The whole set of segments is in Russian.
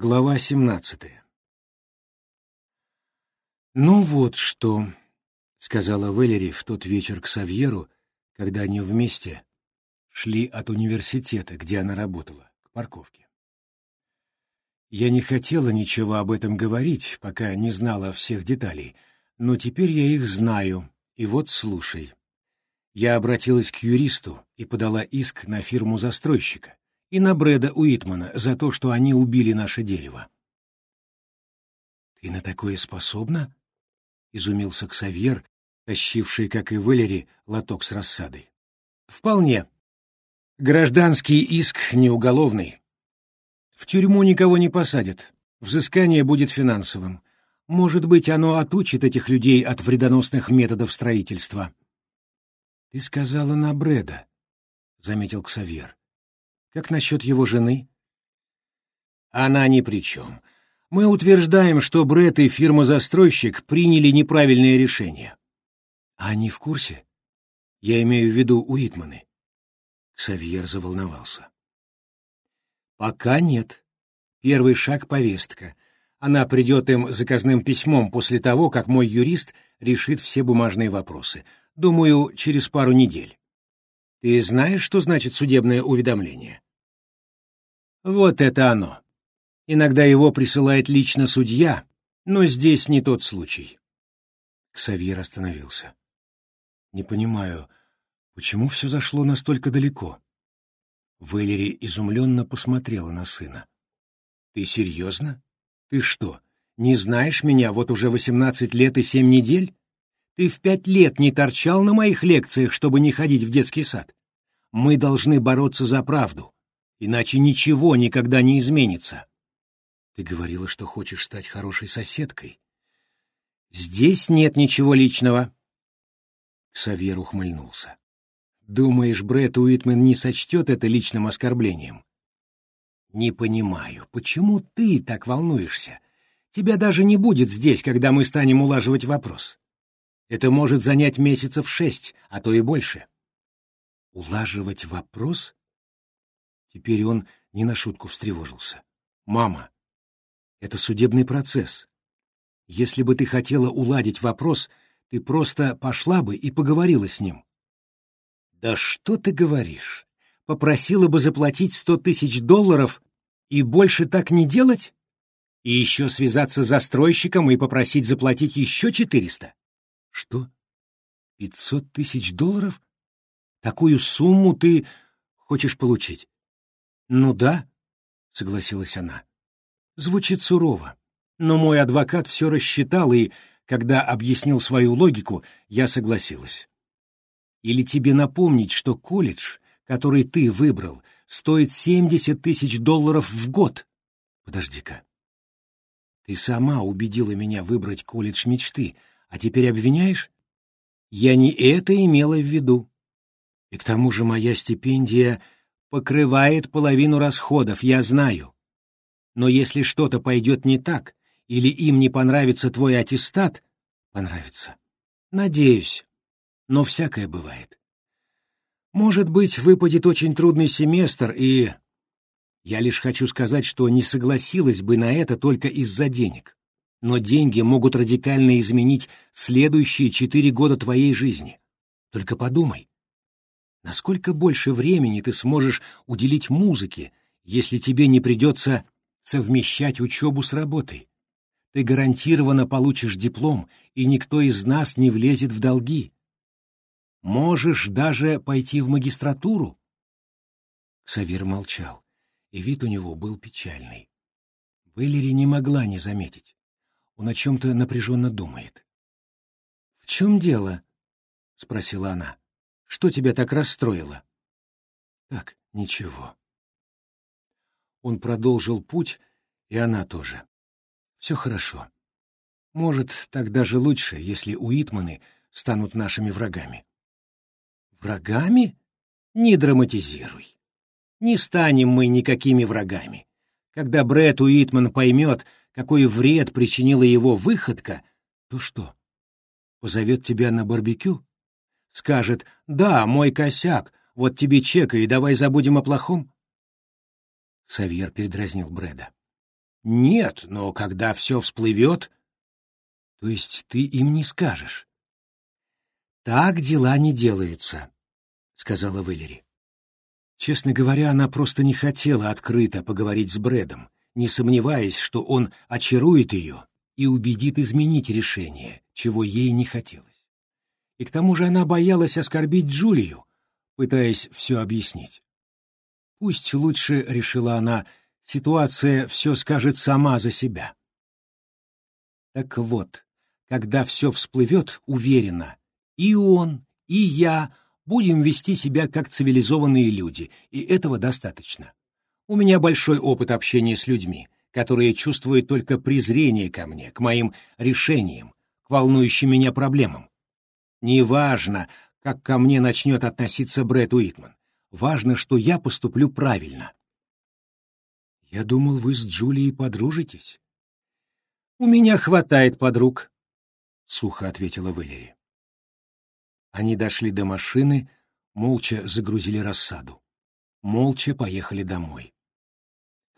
Глава семнадцатая «Ну вот что», — сказала Валери в тот вечер к Савьеру, когда они вместе шли от университета, где она работала, к парковке. Я не хотела ничего об этом говорить, пока не знала всех деталей, но теперь я их знаю, и вот слушай. Я обратилась к юристу и подала иск на фирму застройщика и на Брэда Уитмана за то, что они убили наше дерево. «Ты на такое способна?» — изумился Ксавьер, тащивший, как и Валери, лоток с рассадой. «Вполне. Гражданский иск не уголовный. В тюрьму никого не посадят. Взыскание будет финансовым. Может быть, оно отучит этих людей от вредоносных методов строительства». «Ты сказала на Брэда», — заметил Ксавьер. Как насчет его жены? Она ни при чем. Мы утверждаем, что Брэд и фирма-застройщик приняли неправильное решение. Они в курсе? Я имею в виду Уитманы. Ксавьер заволновался. Пока нет. Первый шаг — повестка. Она придет им заказным письмом после того, как мой юрист решит все бумажные вопросы. Думаю, через пару недель. Ты знаешь, что значит судебное уведомление? Вот это оно. Иногда его присылает лично судья, но здесь не тот случай. Ксавьер остановился. Не понимаю, почему все зашло настолько далеко? Валери изумленно посмотрела на сына. Ты серьезно? Ты что, не знаешь меня вот уже восемнадцать лет и семь недель? Ты в пять лет не торчал на моих лекциях, чтобы не ходить в детский сад. Мы должны бороться за правду, иначе ничего никогда не изменится. Ты говорила, что хочешь стать хорошей соседкой. Здесь нет ничего личного. Савьер ухмыльнулся. Думаешь, Брэд Уитмен не сочтет это личным оскорблением? Не понимаю, почему ты так волнуешься? Тебя даже не будет здесь, когда мы станем улаживать вопрос. Это может занять месяцев шесть, а то и больше. Улаживать вопрос? Теперь он не на шутку встревожился. Мама, это судебный процесс. Если бы ты хотела уладить вопрос, ты просто пошла бы и поговорила с ним. Да что ты говоришь? Попросила бы заплатить сто тысяч долларов и больше так не делать? И еще связаться с застройщиком и попросить заплатить еще четыреста? Что? Пятьсот тысяч долларов? Такую сумму ты хочешь получить? Ну да, согласилась она. Звучит сурово, но мой адвокат все рассчитал, и, когда объяснил свою логику, я согласилась. Или тебе напомнить, что колледж, который ты выбрал, стоит семьдесят тысяч долларов в год? Подожди-ка. Ты сама убедила меня выбрать колледж мечты, а теперь обвиняешь? Я не это имела в виду. И к тому же моя стипендия покрывает половину расходов, я знаю. Но если что-то пойдет не так, или им не понравится твой аттестат, понравится. Надеюсь, но всякое бывает. Может быть, выпадет очень трудный семестр, и... Я лишь хочу сказать, что не согласилась бы на это только из-за денег но деньги могут радикально изменить следующие четыре года твоей жизни. Только подумай, насколько больше времени ты сможешь уделить музыке, если тебе не придется совмещать учебу с работой. Ты гарантированно получишь диплом, и никто из нас не влезет в долги. Можешь даже пойти в магистратуру. Ксавир молчал, и вид у него был печальный. Вэлери не могла не заметить. Он о чем-то напряженно думает. — В чем дело? — спросила она. — Что тебя так расстроило? — Так, ничего. Он продолжил путь, и она тоже. Все хорошо. Может, так даже лучше, если Уитманы станут нашими врагами. Врагами? Не драматизируй. Не станем мы никакими врагами. Когда Брэд Уитман поймет, какой вред причинила его выходка, то что? Позовет тебя на барбекю? Скажет, да, мой косяк, вот тебе чека, и давай забудем о плохом? Савьер передразнил Брэда. Нет, но когда все всплывет... То есть ты им не скажешь? Так дела не делаются, — сказала Вэлери. Честно говоря, она просто не хотела открыто поговорить с Брэдом, не сомневаясь, что он очарует ее и убедит изменить решение, чего ей не хотелось. И к тому же она боялась оскорбить Джулию, пытаясь все объяснить. Пусть лучше, решила она, ситуация все скажет сама за себя. Так вот, когда все всплывет, уверенно, и он, и я будем вести себя как цивилизованные люди, и этого достаточно. У меня большой опыт общения с людьми, которые чувствуют только презрение ко мне, к моим решениям, к волнующим меня проблемам. Неважно, как ко мне начнет относиться Брэд Уитман. Важно, что я поступлю правильно. Я думал, вы с Джулией подружитесь. У меня хватает подруг, — сухо ответила Валери. Они дошли до машины, молча загрузили рассаду. Молча поехали домой.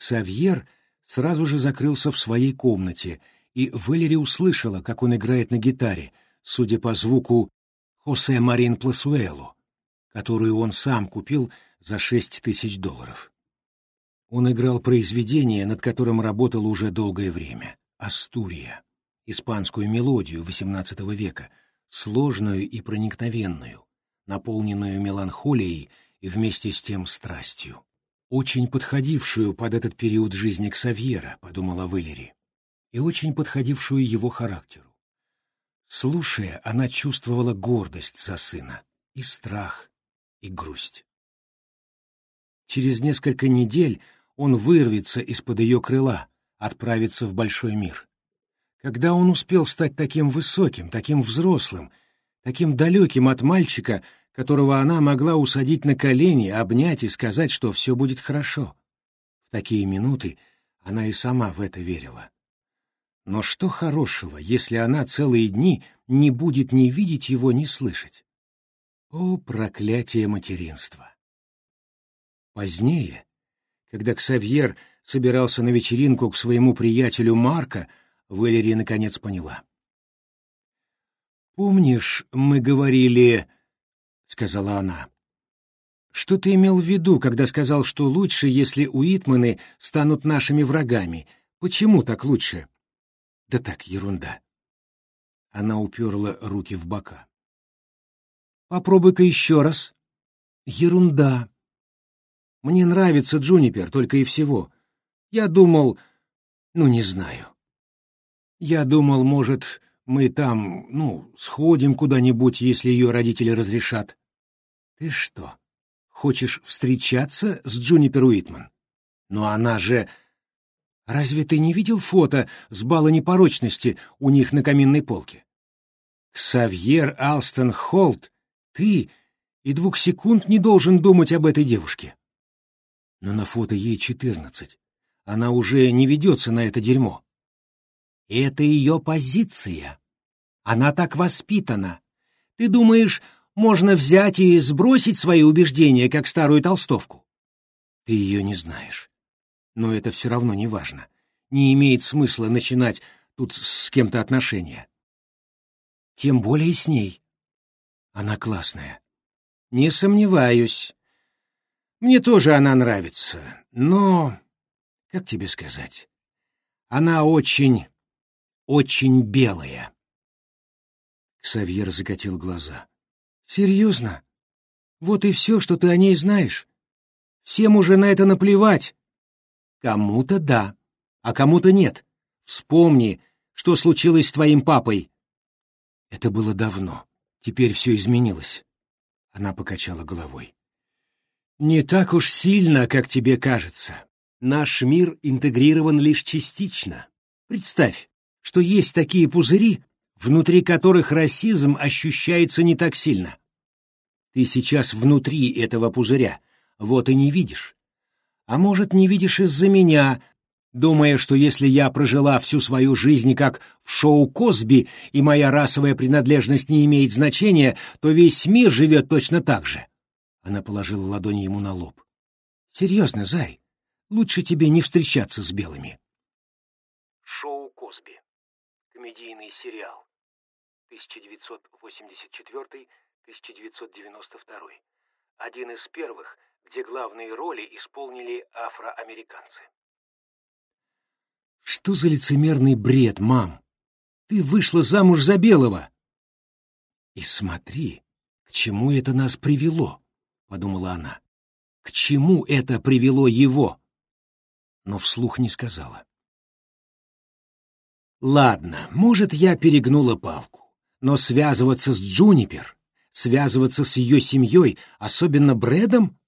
Савьер сразу же закрылся в своей комнате, и Валери услышала, как он играет на гитаре, судя по звуку Хосе Марин Пласуэло, которую он сам купил за шесть тысяч долларов. Он играл произведение, над которым работал уже долгое время — «Астурия», испанскую мелодию XVIII века, сложную и проникновенную, наполненную меланхолией и вместе с тем страстью. Очень подходившую под этот период жизни Ксавьера, подумала Валери, и очень подходившую его характеру. Слушая, она чувствовала гордость за сына, и страх, и грусть. Через несколько недель он вырвется из-под ее крыла, отправится в большой мир. Когда он успел стать таким высоким, таким взрослым, таким далеким от мальчика, которого она могла усадить на колени, обнять и сказать, что все будет хорошо? В такие минуты она и сама в это верила. Но что хорошего, если она целые дни не будет ни видеть его, ни слышать? О, проклятие материнства! Позднее, когда Ксавьер собирался на вечеринку к своему приятелю Марка, Валерия наконец поняла. «Помнишь, мы говорили...» — сказала она. «Что ты имел в виду, когда сказал, что лучше, если Уитманы станут нашими врагами? Почему так лучше?» «Да так, ерунда». Она уперла руки в бока. «Попробуй-ка еще раз». «Ерунда», мне нравится Джунипер, только и всего. Я думал... Ну, не знаю. Я думал, может, мы там, ну, сходим куда-нибудь, если ее родители разрешат. Ты что, хочешь встречаться с Джунипер Уитман? Но она же... Разве ты не видел фото с бала непорочности у них на каминной полке? Ксавьер Алстон Холт, ты и двух секунд не должен думать об этой девушке но на фото ей четырнадцать. Она уже не ведется на это дерьмо. Это ее позиция. Она так воспитана. Ты думаешь, можно взять и сбросить свои убеждения, как старую толстовку? Ты ее не знаешь. Но это все равно не важно. Не имеет смысла начинать тут с кем-то отношения. Тем более с ней. Она классная. Не сомневаюсь. Мне тоже она нравится, но, как тебе сказать, она очень, очень белая. Ксавьер закатил глаза. Серьезно? Вот и все, что ты о ней знаешь? Всем уже на это наплевать. Кому-то да, а кому-то нет. Вспомни, что случилось с твоим папой. Это было давно. Теперь все изменилось. Она покачала головой. Не так уж сильно, как тебе кажется. Наш мир интегрирован лишь частично. Представь, что есть такие пузыри, внутри которых расизм ощущается не так сильно. Ты сейчас внутри этого пузыря, вот и не видишь. А может, не видишь из-за меня, думая, что если я прожила всю свою жизнь как в шоу Косби, и моя расовая принадлежность не имеет значения, то весь мир живет точно так же. Она положила ладони ему на лоб. «Серьезно, Зай, лучше тебе не встречаться с белыми». комедийный сериал 1984-1992, один из первых, где главные роли исполнили афроамериканцы. «Что за лицемерный бред, мам? Ты вышла замуж за белого!» «И смотри, к чему это нас привело», — подумала она. «К чему это привело его?» Но вслух не сказала. «Ладно, может, я перегнула палку, но связываться с Джунипер, связываться с ее семьей, особенно Брэдом?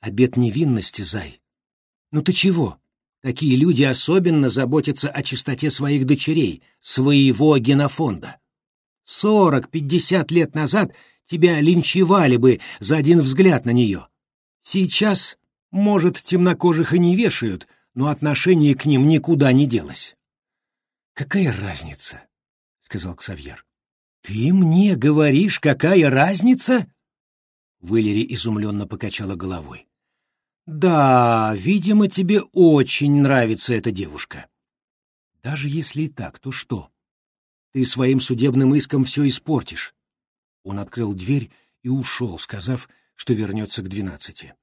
Обет невинности, Зай. Ну ты чего? Такие люди особенно заботятся о чистоте своих дочерей, своего генофонда. Сорок-пятьдесят лет назад тебя линчевали бы за один взгляд на нее. Сейчас, может, темнокожих и не вешают, но отношение к ним никуда не делось. «Какая разница?» — сказал Ксавьер. «Ты мне говоришь, какая разница?» Валери изумленно покачала головой. «Да, видимо, тебе очень нравится эта девушка. Даже если и так, то что? Ты своим судебным иском все испортишь». Он открыл дверь и ушел, сказав, что вернется к двенадцати.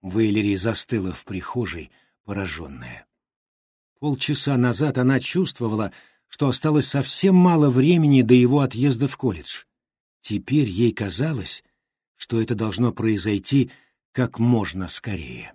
Вейлери застыла в прихожей, пораженная. Полчаса назад она чувствовала, что осталось совсем мало времени до его отъезда в колледж. Теперь ей казалось, что это должно произойти как можно скорее.